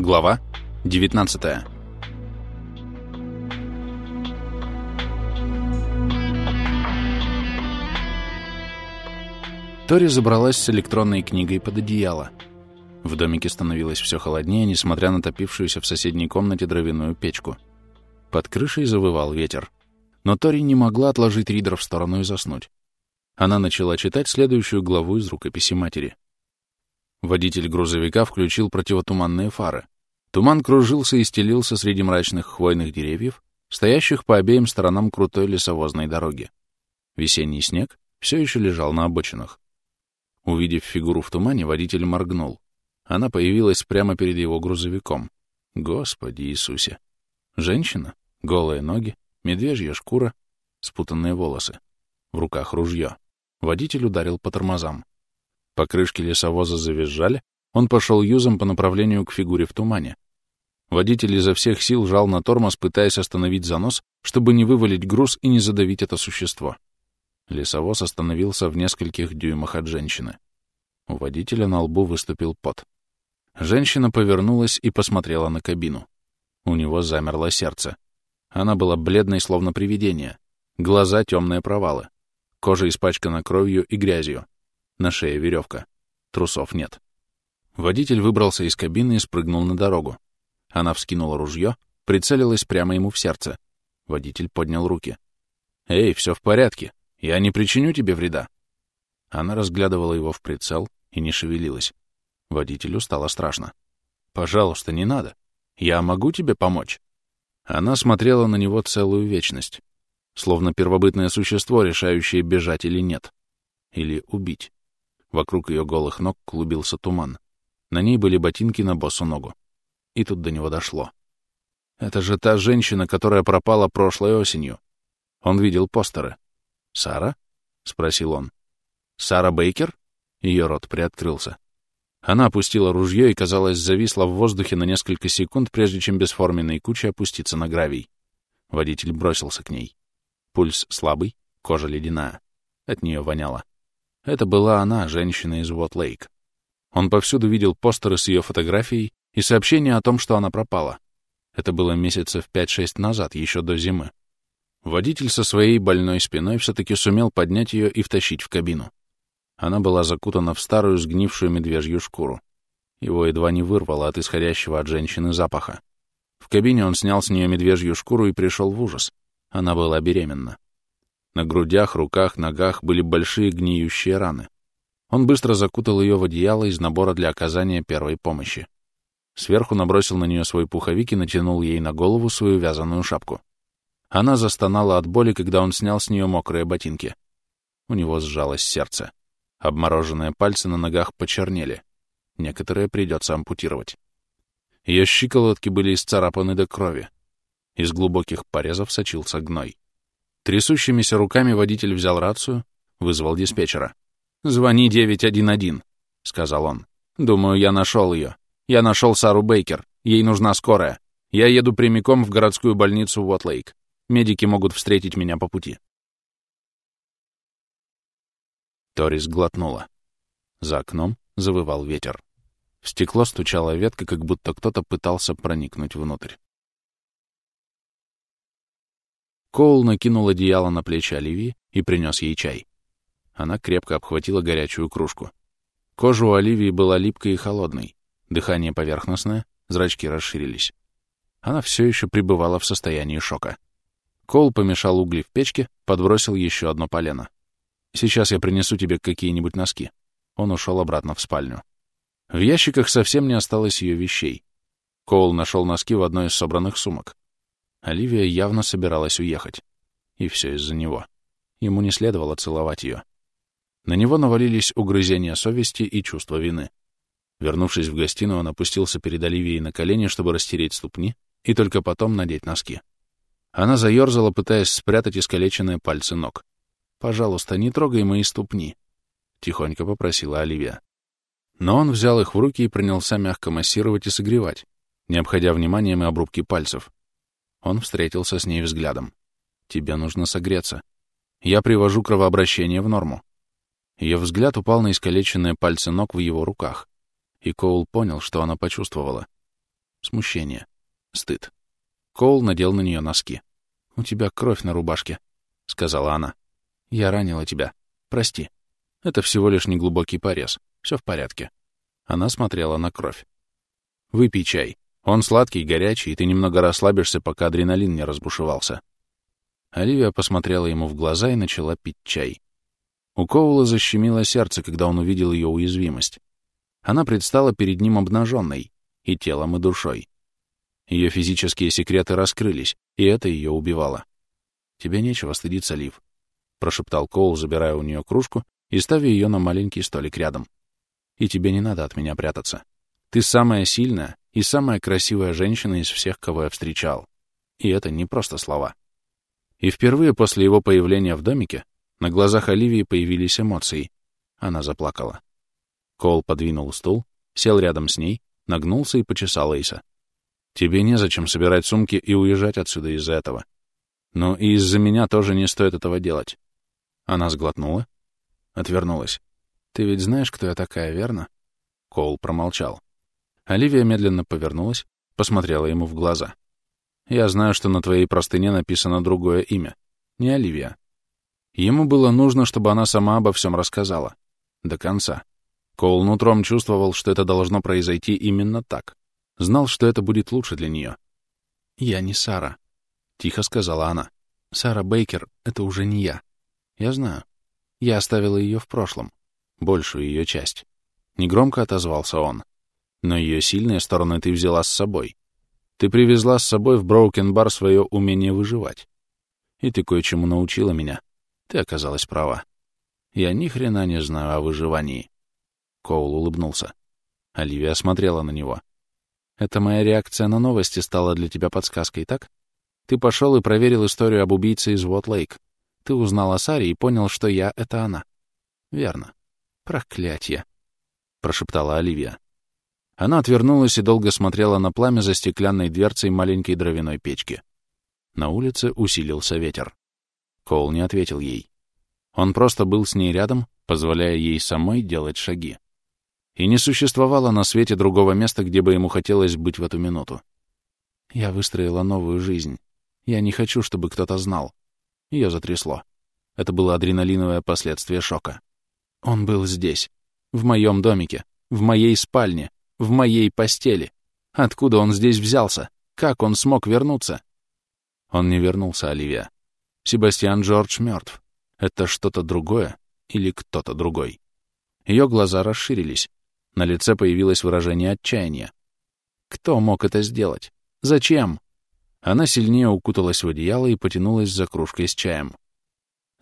Глава 19 Тори забралась с электронной книгой под одеяло. В домике становилось все холоднее, несмотря на топившуюся в соседней комнате дровяную печку. Под крышей завывал ветер. Но Тори не могла отложить ридер в сторону и заснуть. Она начала читать следующую главу из рукописи матери. Водитель грузовика включил противотуманные фары. Туман кружился и стелился среди мрачных хвойных деревьев, стоящих по обеим сторонам крутой лесовозной дороги. Весенний снег все еще лежал на обочинах. Увидев фигуру в тумане, водитель моргнул. Она появилась прямо перед его грузовиком. Господи Иисусе! Женщина, голые ноги, медвежья шкура, спутанные волосы. В руках ружье. Водитель ударил по тормозам. Покрышки лесовоза завизжали, он пошел юзом по направлению к фигуре в тумане. Водитель изо всех сил жал на тормоз, пытаясь остановить занос, чтобы не вывалить груз и не задавить это существо. Лесовоз остановился в нескольких дюймах от женщины. У водителя на лбу выступил пот. Женщина повернулась и посмотрела на кабину. У него замерло сердце. Она была бледной, словно привидение. Глаза — темные провалы. Кожа испачкана кровью и грязью. На шее веревка. Трусов нет. Водитель выбрался из кабины и спрыгнул на дорогу. Она вскинула ружье, прицелилась прямо ему в сердце. Водитель поднял руки. «Эй, все в порядке. Я не причиню тебе вреда». Она разглядывала его в прицел и не шевелилась. Водителю стало страшно. «Пожалуйста, не надо. Я могу тебе помочь?» Она смотрела на него целую вечность, словно первобытное существо, решающее бежать или нет. Или убить. Вокруг ее голых ног клубился туман. На ней были ботинки на босу ногу. И тут до него дошло. Это же та женщина, которая пропала прошлой осенью. Он видел постеры. «Сара?» — спросил он. «Сара Бейкер?» Ее рот приоткрылся. Она опустила ружье и, казалось, зависла в воздухе на несколько секунд, прежде чем бесформенной кучей опуститься на гравий. Водитель бросился к ней. Пульс слабый, кожа ледяная. От нее воняло. Это была она, женщина из Уот-Лейк. Он повсюду видел постеры с ее фотографией и сообщения о том, что она пропала. Это было месяцев 5-6 назад, еще до зимы. Водитель со своей больной спиной все-таки сумел поднять ее и втащить в кабину. Она была закутана в старую сгнившую медвежью шкуру. Его едва не вырвало от исходящего от женщины запаха. В кабине он снял с нее медвежью шкуру и пришел в ужас. Она была беременна. На грудях, руках, ногах были большие гниющие раны. Он быстро закутал ее в одеяло из набора для оказания первой помощи. Сверху набросил на нее свой пуховик и натянул ей на голову свою вязаную шапку. Она застонала от боли, когда он снял с нее мокрые ботинки. У него сжалось сердце. Обмороженные пальцы на ногах почернели. Некоторые придется ампутировать. Ее щиколотки были исцарапаны до крови. Из глубоких порезов сочился гной. Трясущимися руками водитель взял рацию, вызвал диспетчера. «Звони 911», — сказал он. «Думаю, я нашел ее. Я нашел Сару Бейкер. Ей нужна скорая. Я еду прямиком в городскую больницу Уотлейк. Медики могут встретить меня по пути». Торис глотнула. За окном завывал ветер. В стекло стучала ветка, как будто кто-то пытался проникнуть внутрь. Коул накинул одеяло на плечи Оливии и принес ей чай. Она крепко обхватила горячую кружку. Кожа у Оливии была липкой и холодной, дыхание поверхностное, зрачки расширились. Она все еще пребывала в состоянии шока. Коул помешал угли в печке, подбросил еще одно полено. Сейчас я принесу тебе какие-нибудь носки. Он ушел обратно в спальню. В ящиках совсем не осталось ее вещей. Коул нашел носки в одной из собранных сумок. Оливия явно собиралась уехать. И все из-за него. Ему не следовало целовать ее. На него навалились угрызения совести и чувство вины. Вернувшись в гостиную, он опустился перед Оливией на колени, чтобы растереть ступни, и только потом надеть носки. Она заерзала, пытаясь спрятать искалеченные пальцы ног. «Пожалуйста, не трогай мои ступни», — тихонько попросила Оливия. Но он взял их в руки и принялся мягко массировать и согревать, не обходя вниманием и обрубки пальцев. Он встретился с ней взглядом. «Тебе нужно согреться. Я привожу кровообращение в норму». Ее взгляд упал на искалеченные пальцы ног в его руках, и Коул понял, что она почувствовала. смущение, стыд. Коул надел на нее носки. «У тебя кровь на рубашке», — сказала она. «Я ранила тебя. Прости. Это всего лишь неглубокий порез. Все в порядке». Она смотрела на кровь. «Выпей чай. Он сладкий, горячий, и ты немного расслабишься, пока адреналин не разбушевался». Оливия посмотрела ему в глаза и начала пить чай. У Коула защемило сердце, когда он увидел ее уязвимость. Она предстала перед ним обнаженной, и телом, и душой. Ее физические секреты раскрылись, и это ее убивало. «Тебе нечего стыдиться, Лив», — прошептал Коул, забирая у нее кружку и ставя ее на маленький столик рядом. «И тебе не надо от меня прятаться. Ты самая сильная и самая красивая женщина из всех, кого я встречал. И это не просто слова. И впервые после его появления в домике на глазах Оливии появились эмоции. Она заплакала. Коул подвинул стул, сел рядом с ней, нагнулся и почесал Эйса. Тебе незачем собирать сумки и уезжать отсюда из-за этого. Но и из-за меня тоже не стоит этого делать. Она сглотнула, отвернулась. Ты ведь знаешь, кто я такая, верно? Коул промолчал. Оливия медленно повернулась, посмотрела ему в глаза. Я знаю, что на твоей простыне написано другое имя. Не Оливия. Ему было нужно, чтобы она сама обо всем рассказала. До конца. Коул нутром чувствовал, что это должно произойти именно так. Знал, что это будет лучше для нее. «Я не Сара», — тихо сказала она. «Сара Бейкер — это уже не я. Я знаю. Я оставила ее в прошлом. Большую ее часть». Негромко отозвался он. «Но ее сильные стороны ты взяла с собой. Ты привезла с собой в Броукен-бар свое умение выживать. И ты кое-чему научила меня. Ты оказалась права. Я ни хрена не знаю о выживании». Коул улыбнулся. Оливия смотрела на него. Это моя реакция на новости стала для тебя подсказкой, так? Ты пошел и проверил историю об убийце из Уот-Лейк. Ты узнал о Саре и понял, что я — это она. Верно. Проклятье, — прошептала Оливия. Она отвернулась и долго смотрела на пламя за стеклянной дверцей маленькой дровяной печки. На улице усилился ветер. Коул не ответил ей. Он просто был с ней рядом, позволяя ей самой делать шаги и не существовало на свете другого места, где бы ему хотелось быть в эту минуту. Я выстроила новую жизнь. Я не хочу, чтобы кто-то знал. Ее затрясло. Это было адреналиновое последствие шока. Он был здесь, в моем домике, в моей спальне, в моей постели. Откуда он здесь взялся? Как он смог вернуться? Он не вернулся, Оливия. Себастьян Джордж мертв. Это что-то другое или кто-то другой. Ее глаза расширились. На лице появилось выражение отчаяния. Кто мог это сделать? Зачем? Она сильнее укуталась в одеяло и потянулась за кружкой с чаем.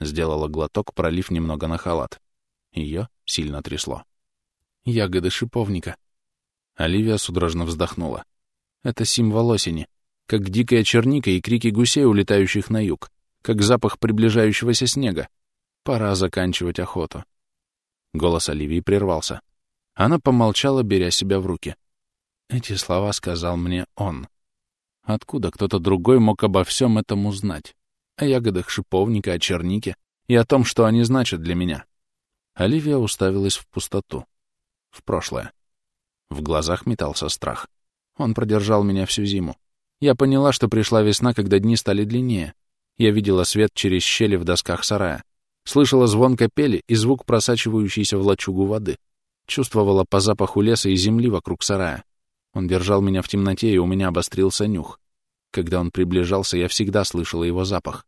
Сделала глоток, пролив немного на халат. Ее сильно трясло. Ягоды шиповника. Оливия судорожно вздохнула. Это символ осени. Как дикая черника и крики гусей, улетающих на юг. Как запах приближающегося снега. Пора заканчивать охоту. Голос Оливии прервался. Она помолчала, беря себя в руки. Эти слова сказал мне он. Откуда кто-то другой мог обо всем этом узнать? О ягодах шиповника, о чернике и о том, что они значат для меня. Оливия уставилась в пустоту. В прошлое. В глазах метался страх. Он продержал меня всю зиму. Я поняла, что пришла весна, когда дни стали длиннее. Я видела свет через щели в досках сарая. Слышала звон капели и звук просачивающейся в лачугу воды. Чувствовала по запаху леса и земли вокруг сарая. Он держал меня в темноте, и у меня обострился нюх. Когда он приближался, я всегда слышала его запах.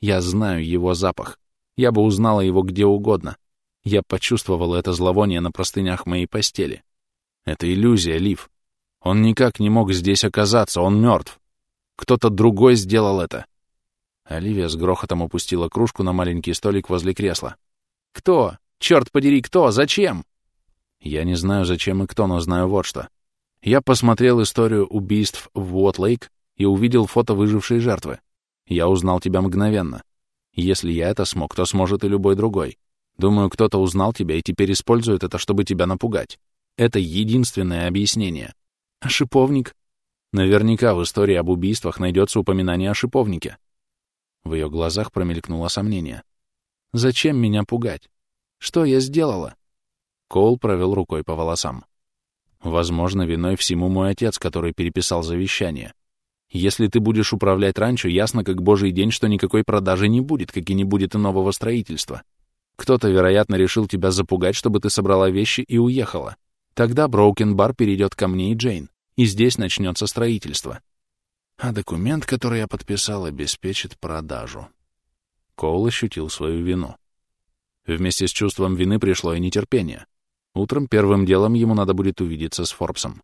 Я знаю его запах. Я бы узнала его где угодно. Я почувствовала это зловоние на простынях моей постели. Это иллюзия, Лив. Он никак не мог здесь оказаться, он мертв. Кто-то другой сделал это. Оливия с грохотом опустила кружку на маленький столик возле кресла. «Кто? Черт подери, кто? Зачем?» Я не знаю, зачем и кто, но знаю вот что. Я посмотрел историю убийств в Уот-Лейк и увидел фото выжившей жертвы. Я узнал тебя мгновенно. Если я это смог, то сможет и любой другой. Думаю, кто-то узнал тебя и теперь использует это, чтобы тебя напугать. Это единственное объяснение. А шиповник? Наверняка в истории об убийствах найдется упоминание о шиповнике. В ее глазах промелькнуло сомнение. Зачем меня пугать? Что я сделала? Коул провел рукой по волосам. Возможно, виной всему мой отец, который переписал завещание. Если ты будешь управлять ранчо, ясно как божий день, что никакой продажи не будет, как и не будет и нового строительства. Кто-то, вероятно, решил тебя запугать, чтобы ты собрала вещи и уехала. Тогда Броукен Бар перейдет ко мне и Джейн, и здесь начнется строительство. А документ, который я подписал, обеспечит продажу. Коул ощутил свою вину. Вместе с чувством вины пришло и нетерпение. Утром первым делом ему надо будет увидеться с Форбсом.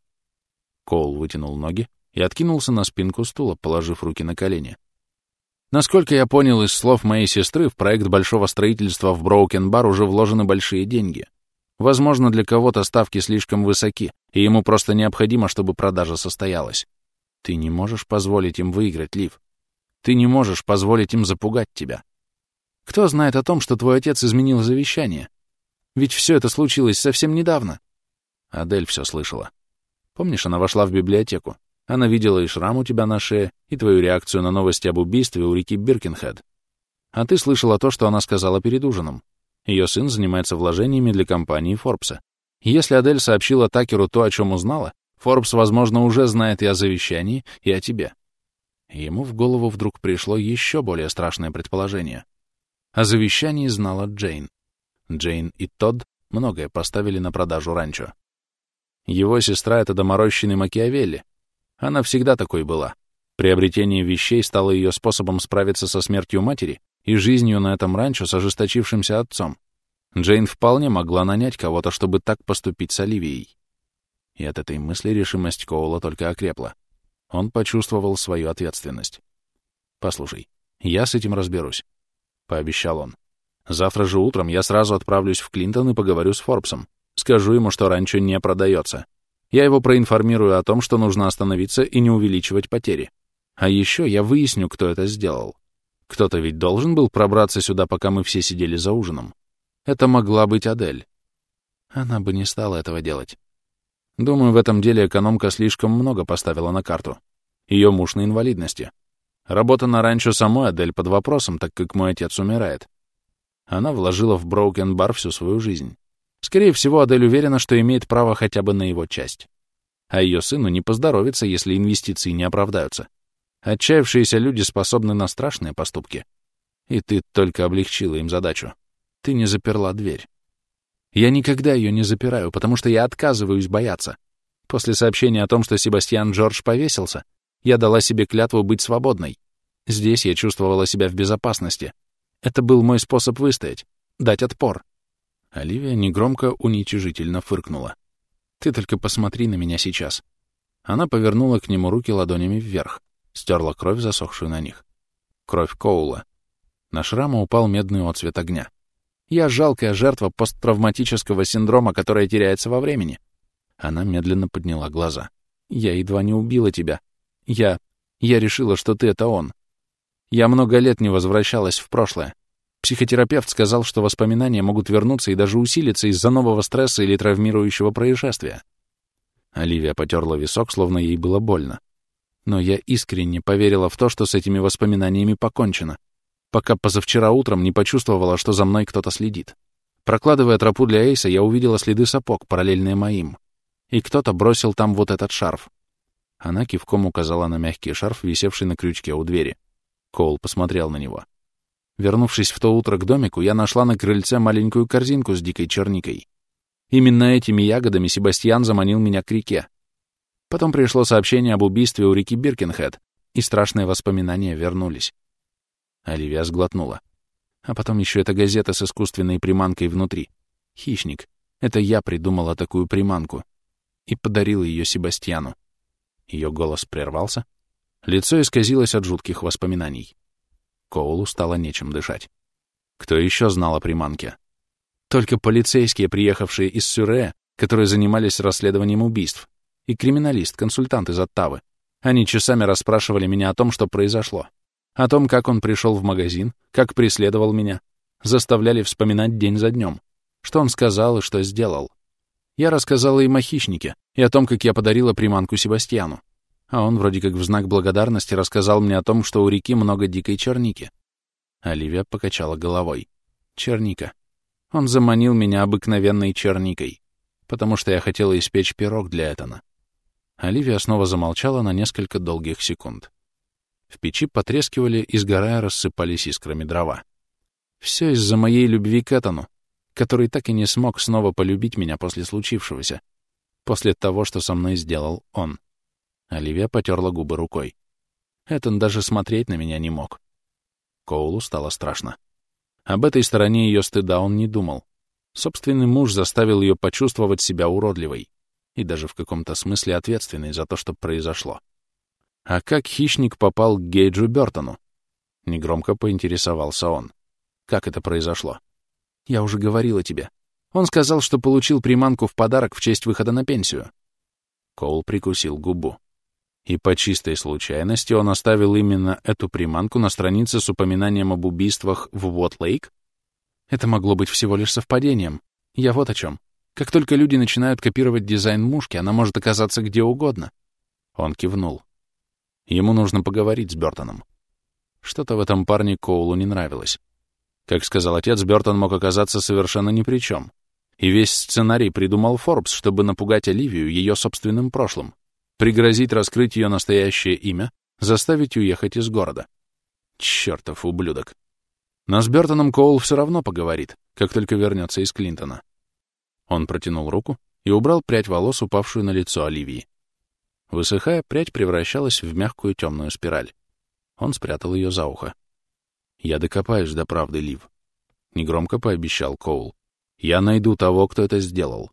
Коул вытянул ноги и откинулся на спинку стула, положив руки на колени. Насколько я понял из слов моей сестры, в проект большого строительства в Броукен-бар уже вложены большие деньги. Возможно, для кого-то ставки слишком высоки, и ему просто необходимо, чтобы продажа состоялась. Ты не можешь позволить им выиграть, Лив. Ты не можешь позволить им запугать тебя. Кто знает о том, что твой отец изменил завещание? Ведь все это случилось совсем недавно. Адель все слышала. Помнишь, она вошла в библиотеку? Она видела и шрам у тебя на шее, и твою реакцию на новости об убийстве у реки Биркенхед. А ты слышала то, что она сказала перед ужином. Ее сын занимается вложениями для компании Форбса. Если Адель сообщила Такеру то, о чем узнала, Форбс, возможно, уже знает и о завещании, и о тебе. Ему в голову вдруг пришло еще более страшное предположение. О завещании знала Джейн. Джейн и Тодд многое поставили на продажу ранчо. Его сестра — это доморощенный Макиавелли, она всегда такой была. Приобретение вещей стало ее способом справиться со смертью матери и жизнью на этом ранчо с ожесточившимся отцом. Джейн вполне могла нанять кого-то, чтобы так поступить с Оливией. И от этой мысли решимость Коула только окрепла. Он почувствовал свою ответственность. «Послушай, я с этим разберусь», — пообещал он. «Завтра же утром я сразу отправлюсь в Клинтон и поговорю с Форбсом. Скажу ему, что ранчо не продается, я его проинформирую о том, что нужно остановиться и не увеличивать потери. А еще я выясню, кто это сделал. Кто-то ведь должен был пробраться сюда, пока мы все сидели за ужином. Это могла быть Адель. Она бы не стала этого делать. Думаю, в этом деле экономка слишком много поставила на карту. Ее муж на инвалидности. Работа на ранчо самой Адель под вопросом, так как мой отец умирает. Она вложила в Броукен Бар всю свою жизнь. Скорее всего, Адель уверена, что имеет право хотя бы на его часть. А ее сыну не поздоровится, если инвестиции не оправдаются. Отчаявшиеся люди способны на страшные поступки. И ты только облегчила им задачу. Ты не заперла дверь. Я никогда ее не запираю, потому что я отказываюсь бояться. После сообщения о том, что Себастьян Джордж повесился, я дала себе клятву быть свободной. Здесь я чувствовала себя в безопасности. Это был мой способ выстоять, дать отпор. Оливия негромко уничижительно фыркнула. «Ты только посмотри на меня сейчас». Она повернула к нему руки ладонями вверх, стерла кровь, засохшую на них. Кровь Коула. На шрама упал медный отцвет огня. «Я жалкая жертва посттравматического синдрома, которая теряется во времени». Она медленно подняла глаза. «Я едва не убила тебя. Я... Я решила, что ты — это он. Я много лет не возвращалась в прошлое. Психотерапевт сказал, что воспоминания могут вернуться и даже усилиться из-за нового стресса или травмирующего происшествия. Оливия потерла висок, словно ей было больно. Но я искренне поверила в то, что с этими воспоминаниями покончено, пока позавчера утром не почувствовала, что за мной кто-то следит. Прокладывая тропу для Эйса, я увидела следы сапог, параллельные моим. И кто-то бросил там вот этот шарф. Она кивком указала на мягкий шарф, висевший на крючке у двери. Коул посмотрел на него. Вернувшись в то утро к домику, я нашла на крыльце маленькую корзинку с дикой черникой. Именно этими ягодами Себастьян заманил меня к реке. Потом пришло сообщение об убийстве у реки Биркенхед, и страшные воспоминания вернулись. Оливия сглотнула. А потом еще эта газета с искусственной приманкой внутри. Хищник. Это я придумала такую приманку. И подарила ее Себастьяну. Ее голос прервался. Лицо исказилось от жутких воспоминаний. Коулу стало нечем дышать. Кто еще знал о приманке? Только полицейские, приехавшие из Сюре, которые занимались расследованием убийств, и криминалист, консультант из Оттавы. Они часами расспрашивали меня о том, что произошло. О том, как он пришел в магазин, как преследовал меня. Заставляли вспоминать день за днем. Что он сказал и что сделал. Я рассказала им о хищнике и о том, как я подарила приманку Себастьяну. А он вроде как в знак благодарности рассказал мне о том, что у реки много дикой черники. Оливия покачала головой. Черника. Он заманил меня обыкновенной черникой. потому что я хотела испечь пирог для Этана. Оливия снова замолчала на несколько долгих секунд. В печи потрескивали и, сгорая, рассыпались искрами дрова. Все из-за моей любви к Этану, который так и не смог снова полюбить меня после случившегося, после того, что со мной сделал он. Оливия потерла губы рукой. Этан даже смотреть на меня не мог. Коулу стало страшно. Об этой стороне ее стыда он не думал. Собственный муж заставил ее почувствовать себя уродливой и даже в каком-то смысле ответственной за то, что произошло. А как хищник попал к Гейджу Бертону? Негромко поинтересовался он. Как это произошло? Я уже говорила тебе. Он сказал, что получил приманку в подарок в честь выхода на пенсию. Коул прикусил губу. И по чистой случайности он оставил именно эту приманку на странице с упоминанием об убийствах в Уот-Лейк? Это могло быть всего лишь совпадением. Я вот о чем. Как только люди начинают копировать дизайн мушки, она может оказаться где угодно. Он кивнул. Ему нужно поговорить с Бёртоном. Что-то в этом парне Коулу не нравилось. Как сказал отец, Бёртон мог оказаться совершенно ни при чем. И весь сценарий придумал Форбс, чтобы напугать Оливию ее собственным прошлым, пригрозить раскрыть ее настоящее имя, заставить уехать из города. Чёртов ублюдок. Но с Бёртоном Коул все равно поговорит, как только вернется из Клинтона. Он протянул руку и убрал прядь волос, упавшую на лицо Оливии. Высыхая, прядь превращалась в мягкую темную спираль. Он спрятал ее за ухо. «Я докопаюсь до правды, Лив», — негромко пообещал Коул. «Я найду того, кто это сделал.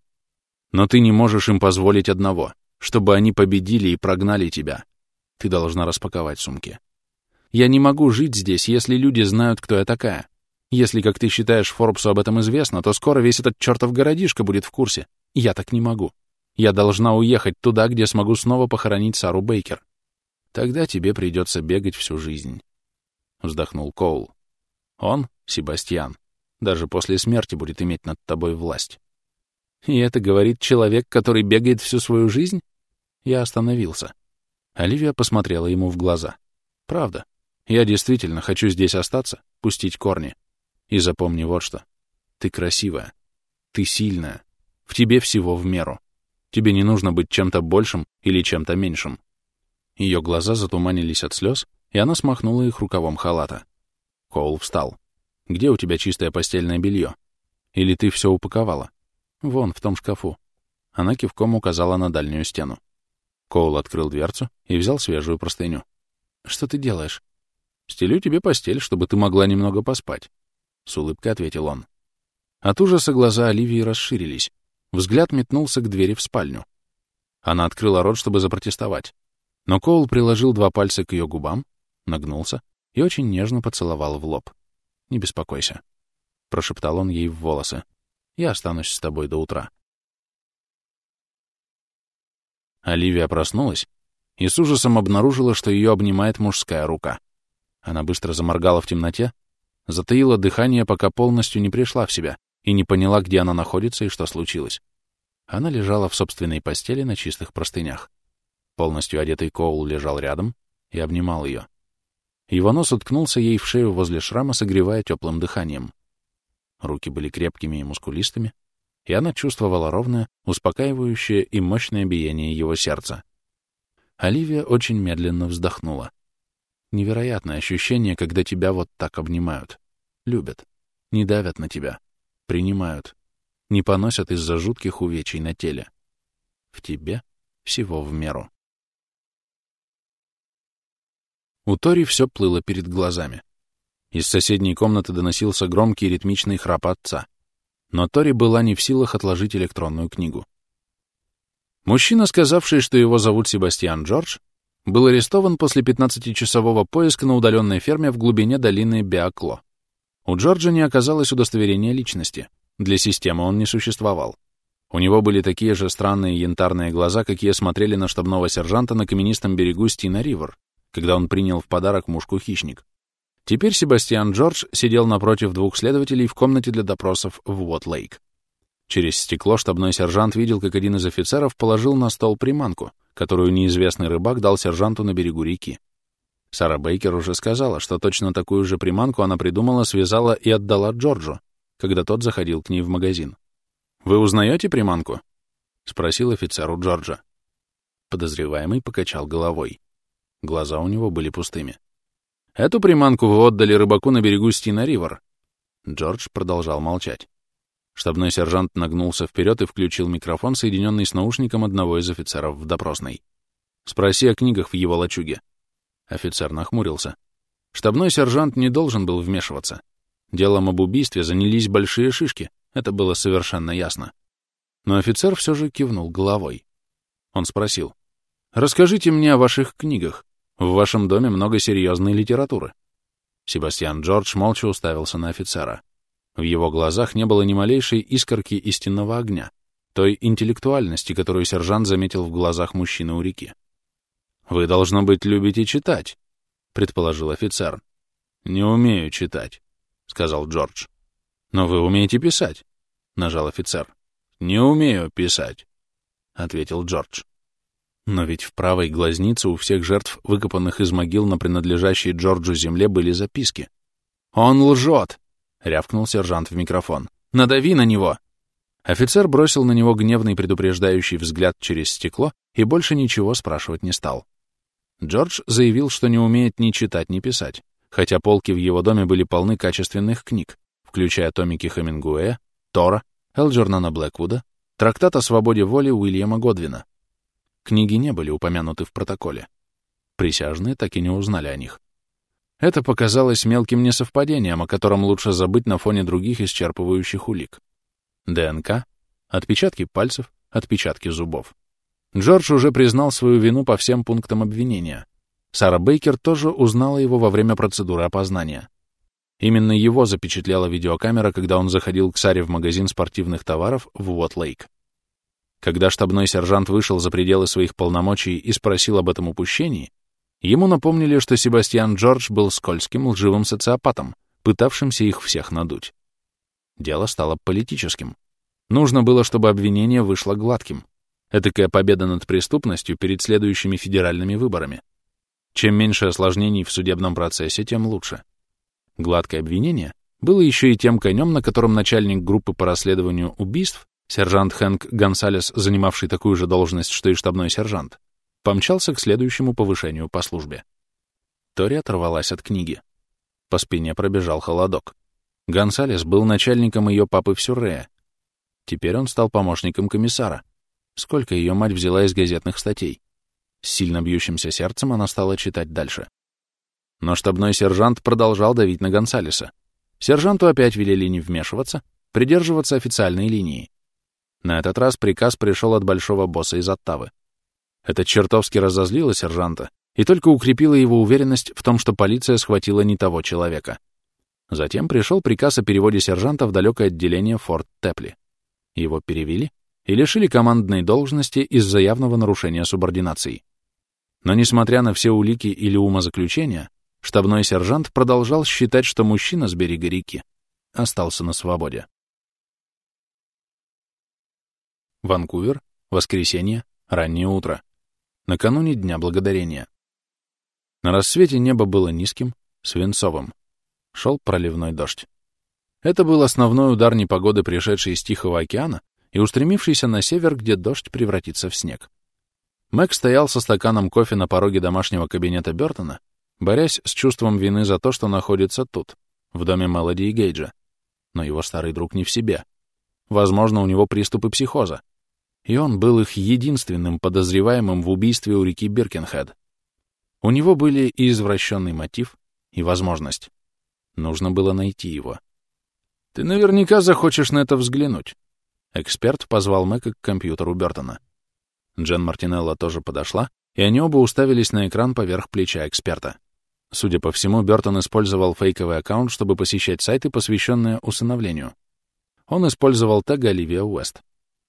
Но ты не можешь им позволить одного, чтобы они победили и прогнали тебя. Ты должна распаковать сумки. Я не могу жить здесь, если люди знают, кто я такая. Если, как ты считаешь, Форбсу об этом известно, то скоро весь этот чертов городишко будет в курсе. Я так не могу. Я должна уехать туда, где смогу снова похоронить Сару Бейкер. Тогда тебе придется бегать всю жизнь. — вздохнул Коул. «Он, Себастьян, даже после смерти будет иметь над тобой власть». «И это говорит человек, который бегает всю свою жизнь?» Я остановился. Оливия посмотрела ему в глаза. «Правда. Я действительно хочу здесь остаться, пустить корни. И запомни вот что. Ты красивая. Ты сильная. В тебе всего в меру. Тебе не нужно быть чем-то большим или чем-то меньшим». Ее глаза затуманились от слез, и она смахнула их рукавом халата. Коул встал. «Где у тебя чистое постельное белье? Или ты все упаковала?» «Вон, в том шкафу». Она кивком указала на дальнюю стену. Коул открыл дверцу и взял свежую простыню. «Что ты делаешь?» «Стелю тебе постель, чтобы ты могла немного поспать», — с улыбкой ответил он. От ужаса глаза Оливии расширились. Взгляд метнулся к двери в спальню. Она открыла рот, чтобы запротестовать. Но Коул приложил два пальца к ее губам нагнулся и очень нежно поцеловал в лоб. «Не беспокойся», — прошептал он ей в волосы. «Я останусь с тобой до утра». Оливия проснулась и с ужасом обнаружила, что ее обнимает мужская рука. Она быстро заморгала в темноте, затаила дыхание, пока полностью не пришла в себя и не поняла, где она находится и что случилось. Она лежала в собственной постели на чистых простынях. Полностью одетый Коул лежал рядом и обнимал ее. Его нос уткнулся ей в шею возле шрама, согревая теплым дыханием. Руки были крепкими и мускулистыми, и она чувствовала ровное, успокаивающее и мощное биение его сердца. Оливия очень медленно вздохнула. Невероятное ощущение, когда тебя вот так обнимают. Любят. Не давят на тебя. Принимают. Не поносят из-за жутких увечий на теле. В тебе всего в меру. У Тори все плыло перед глазами. Из соседней комнаты доносился громкий ритмичный храп отца. Но Тори была не в силах отложить электронную книгу. Мужчина, сказавший, что его зовут Себастьян Джордж, был арестован после 15-часового поиска на удаленной ферме в глубине долины Биакло. У Джорджа не оказалось удостоверения личности. Для системы он не существовал. У него были такие же странные янтарные глаза, какие смотрели на штабного сержанта на каменистом берегу Стина-Ривер, когда он принял в подарок мушку-хищник. Теперь Себастьян Джордж сидел напротив двух следователей в комнате для допросов в Уот-Лейк. Через стекло штабной сержант видел, как один из офицеров положил на стол приманку, которую неизвестный рыбак дал сержанту на берегу реки. Сара Бейкер уже сказала, что точно такую же приманку она придумала, связала и отдала Джорджу, когда тот заходил к ней в магазин. «Вы узнаете приманку?» спросил офицер у Джорджа. Подозреваемый покачал головой. Глаза у него были пустыми. «Эту приманку вы отдали рыбаку на берегу Стина-Ривер». Джордж продолжал молчать. Штабной сержант нагнулся вперед и включил микрофон, соединенный с наушником одного из офицеров в допросной. «Спроси о книгах в его лачуге». Офицер нахмурился. Штабной сержант не должен был вмешиваться. Делом об убийстве занялись большие шишки, это было совершенно ясно. Но офицер все же кивнул головой. Он спросил. «Расскажите мне о ваших книгах. В вашем доме много серьезной литературы». Себастьян Джордж молча уставился на офицера. В его глазах не было ни малейшей искорки истинного огня, той интеллектуальности, которую сержант заметил в глазах мужчины у реки. «Вы, должно быть, любите читать», — предположил офицер. «Не умею читать», — сказал Джордж. «Но вы умеете писать», — нажал офицер. «Не умею писать», — ответил Джордж. Но ведь в правой глазнице у всех жертв, выкопанных из могил на принадлежащей Джорджу земле, были записки. «Он лжет!» — рявкнул сержант в микрофон. «Надави на него!» Офицер бросил на него гневный предупреждающий взгляд через стекло и больше ничего спрашивать не стал. Джордж заявил, что не умеет ни читать, ни писать, хотя полки в его доме были полны качественных книг, включая томики Хемингуэя, Тора, Элджернана Блэквуда, трактат о свободе воли Уильяма Годвина. Книги не были упомянуты в протоколе. Присяжные так и не узнали о них. Это показалось мелким несовпадением, о котором лучше забыть на фоне других исчерпывающих улик. ДНК, отпечатки пальцев, отпечатки зубов. Джордж уже признал свою вину по всем пунктам обвинения. Сара Бейкер тоже узнала его во время процедуры опознания. Именно его запечатлела видеокамера, когда он заходил к Саре в магазин спортивных товаров в Уот-Лейк. Когда штабной сержант вышел за пределы своих полномочий и спросил об этом упущении, ему напомнили, что Себастьян Джордж был скользким, лживым социопатом, пытавшимся их всех надуть. Дело стало политическим. Нужно было, чтобы обвинение вышло гладким. Этакая победа над преступностью перед следующими федеральными выборами. Чем меньше осложнений в судебном процессе, тем лучше. Гладкое обвинение было еще и тем конем, на котором начальник группы по расследованию убийств Сержант Хэнк Гонсалес, занимавший такую же должность, что и штабной сержант, помчался к следующему повышению по службе. Тори оторвалась от книги. По спине пробежал холодок. Гонсалес был начальником ее папы в Сюррея. Теперь он стал помощником комиссара. Сколько ее мать взяла из газетных статей. С сильно бьющимся сердцем она стала читать дальше. Но штабной сержант продолжал давить на Гонсалеса. Сержанту опять велели не вмешиваться, придерживаться официальной линии. На этот раз приказ пришел от большого босса из Оттавы. Это чертовски разозлило сержанта и только укрепило его уверенность в том, что полиция схватила не того человека. Затем пришел приказ о переводе сержанта в далекое отделение Форт Тепли. Его перевели и лишили командной должности из-за явного нарушения субординации. Но несмотря на все улики или умозаключения, штабной сержант продолжал считать, что мужчина с берега реки остался на свободе. Ванкувер, воскресенье, раннее утро. Накануне Дня Благодарения. На рассвете небо было низким, свинцовым. Шел проливной дождь. Это был основной удар непогоды, пришедший из Тихого океана и устремившийся на север, где дождь превратится в снег. Мэг стоял со стаканом кофе на пороге домашнего кабинета Бертона, борясь с чувством вины за то, что находится тут, в доме Мелоди и Гейджа. Но его старый друг не в себе. Возможно, у него приступы психоза и он был их единственным подозреваемым в убийстве у реки Биркенхед. У него были и извращенный мотив, и возможность. Нужно было найти его. «Ты наверняка захочешь на это взглянуть». Эксперт позвал Мэка к компьютеру Бертона. Джен Мартинелла тоже подошла, и они оба уставились на экран поверх плеча эксперта. Судя по всему, Бертон использовал фейковый аккаунт, чтобы посещать сайты, посвященные усыновлению. Он использовал тег Оливия Уэст.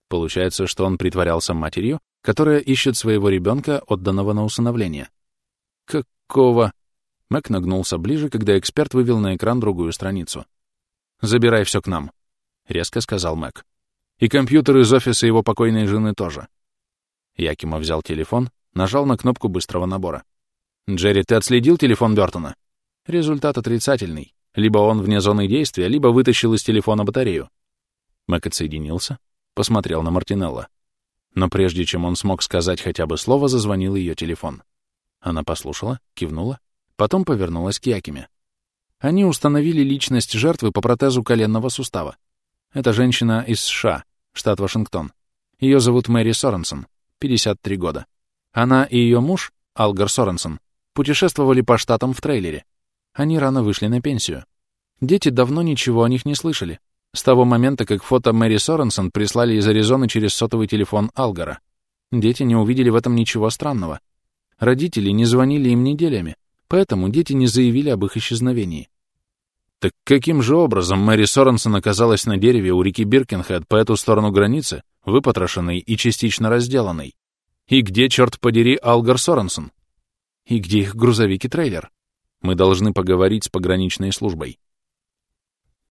Получается, что он притворялся матерью, которая ищет своего ребенка, отданного на усыновление. Какого? Мэг нагнулся ближе, когда эксперт вывел на экран другую страницу. «Забирай все к нам», — резко сказал Мэг. «И компьютер из офиса его покойной жены тоже». Якима взял телефон, нажал на кнопку быстрого набора. «Джерри, ты отследил телефон Бёртона?» Результат отрицательный. Либо он вне зоны действия, либо вытащил из телефона батарею. Мэг отсоединился, посмотрел на Мартинелла. Но прежде чем он смог сказать хотя бы слово, зазвонил ее телефон. Она послушала, кивнула, потом повернулась к Якиме. Они установили личность жертвы по протезу коленного сустава. Это женщина из США, штат Вашингтон. Ее зовут Мэри Соренсон, 53 года. Она и ее муж, Алгар Соренсон, путешествовали по штатам в трейлере. Они рано вышли на пенсию. Дети давно ничего о них не слышали. С того момента, как фото Мэри Соренсон прислали из Аризоны через сотовый телефон Алгара. Дети не увидели в этом ничего странного. Родители не звонили им неделями, поэтому дети не заявили об их исчезновении. Так каким же образом Мэри Соренсон оказалась на дереве у реки Биркенхед по эту сторону границы, выпотрошенной и частично разделанной? И где, черт подери, Алгар Соренсон? И где их грузовик и трейлер? Мы должны поговорить с пограничной службой.